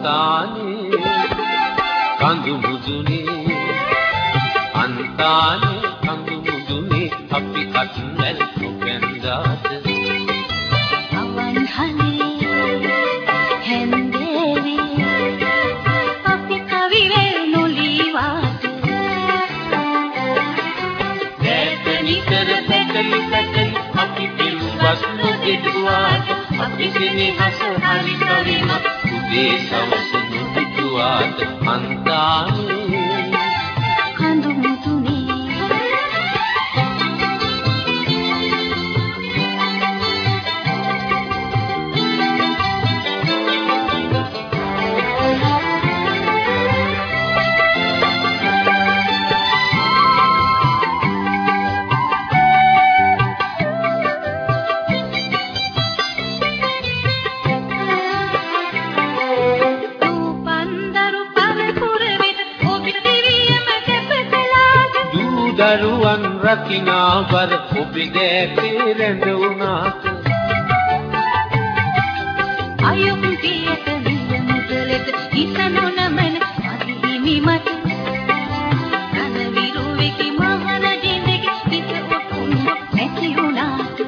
අන්තානේ කඳු මුදුනේ. අන්තානේ කඳු මුදුනේ අපි කටුනල් කොකෙන්දාද අවන් හලේ හෙන්දේවි. අපි කවිවේ නොලිවාද? දැත නිතර පැකලි පැකලි අපි පිළිවස් නොගෙදුවාද අපි සිනහස හරි කරිමත් උදේ සවස දරුවන් රකිනා වර ඔබේ දැකේ රැඳුණාට අයුම් පියත නිල මුදලෙත හිත නොනමන අදිහිමි මට කන විරුවෙකි මහන ජින්දෙකි හිත ඔකුන් නැති වුණාට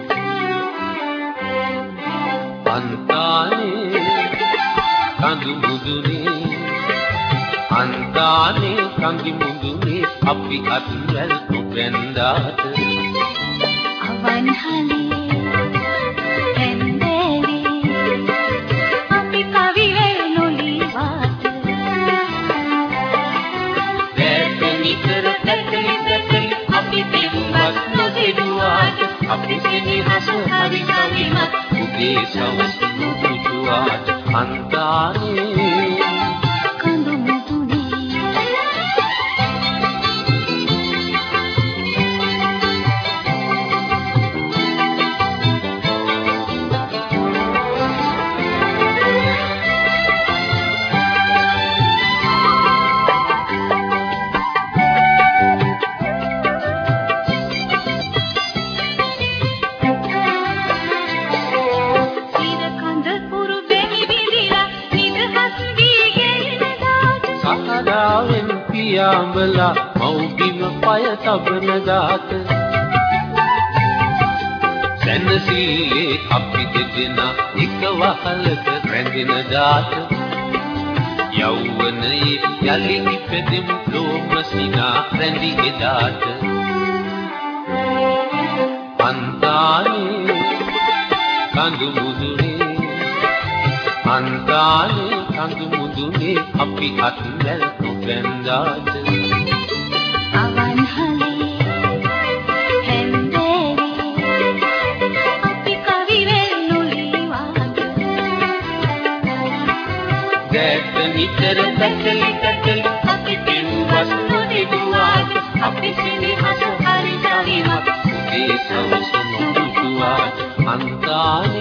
අන්තානේ කඳු මුදුනේ අන්තානේ කඳු මුදුනේ අපි අත්වැල් නොපැන්දාට අවන්හලේ හැන්දේවේ අපි කවි වෙනුලිවාද දැක නිතර පැටලි පැටලි අපි පින්වත් නොදෙඩුවාට අපි සෙනෙහස හරි කවිමත් උදේ සවස් නුදුටුවාට අන්තානේ පියාඹලා මව්බිම පය තබන දාත. සැනසීලේ අපි දෙදෙනා එක වහලක රැඳෙන දාත. යෞවනයේ යලි ඉපදෙමු ලෝමසිනා රැඳි එදාට අන්තානේ කඳු මුදුනේ අන්තානේ කඳු මුදුනේ අපි අත්වැල් නොපැන්දාද අවන්හලේ හැන්දේවේ අපි කවි වෙනුලිවාද දැත නිතර පැටලි පැටලි අපි පින්වස් නොදෙඩුවාද අපි සෙනෙහස හරි කවිමත් ඒ සවස නොදුටුවාද? අන්තානේ